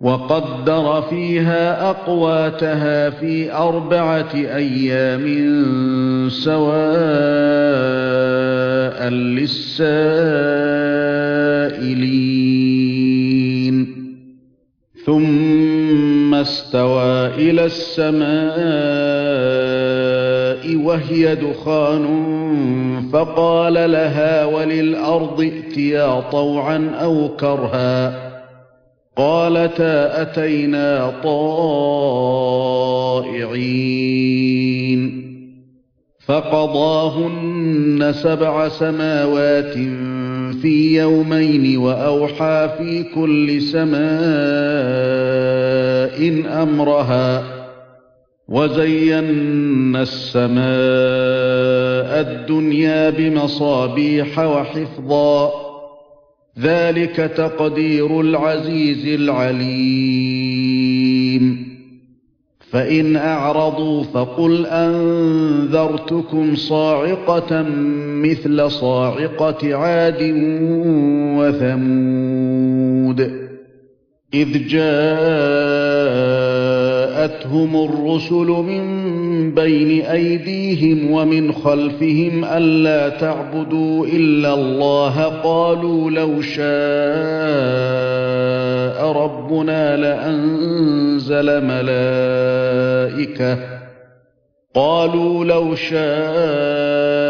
وقدر فيها أقواتها في أربعة أيام سواء للسائلين. ثم استوى إلى السماء وهي دخان فقال لها وللأرض ائتيا طوعا أو كرها. قالتا أتينا طائعين. فقضاهن سبع سماوات في يومين وأوحى في كل سماء أمرها وزينا السماء الدنيا بمصابيح وحفظا ذلك تقدير العزيز العليم. فإن أعرضوا فقل أنذرتكم صاعقة مثل صاعقة عاد وثمود. إذ جاءتهم الرسل من بين أيديهم ومن خلفهم ألا تعبدوا إلا الله قالوا لو شاء ربنا لأنزل ملائكة قالوا لو شاء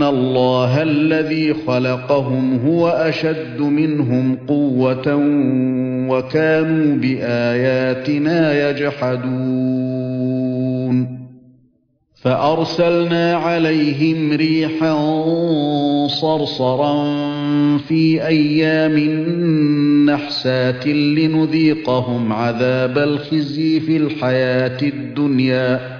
أن الله الذي خلقهم هو أشد منهم قوة وكانوا بآياتنا يجحدون فأرسلنا عليهم ريحا صرصرا في أيام نحسات لنذيقهم عذاب الخزي في الحياة الدنيا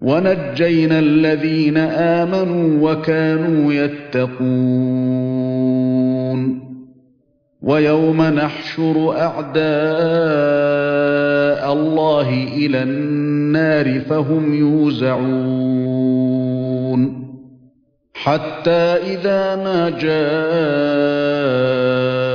ونجينا الذين آمنوا وكانوا يتقون. ويوم نحشر أعداء الله إلى النار فهم يوزعون. حتى إذا ما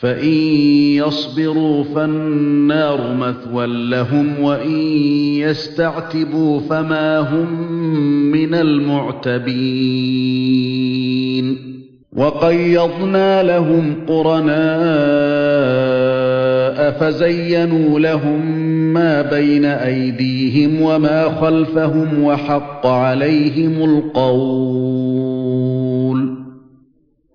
فإن يصبروا فالنار مثوى لهم وإن يستعتبوا فما هم من المعتبين. وقيضنا لهم قرناء فزينوا لهم ما بين أيديهم وما خلفهم وحق عليهم القول.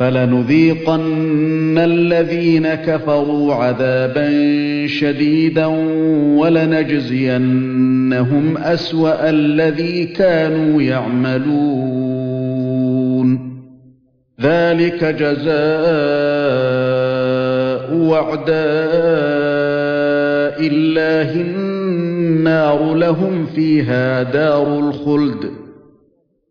فلنذيقن الذين كفروا عذابا شديدا ولنجزينهم اسوا الذي كانوا يعملون ذلك جزاء وعداء الله النار لهم فيها دار الخلد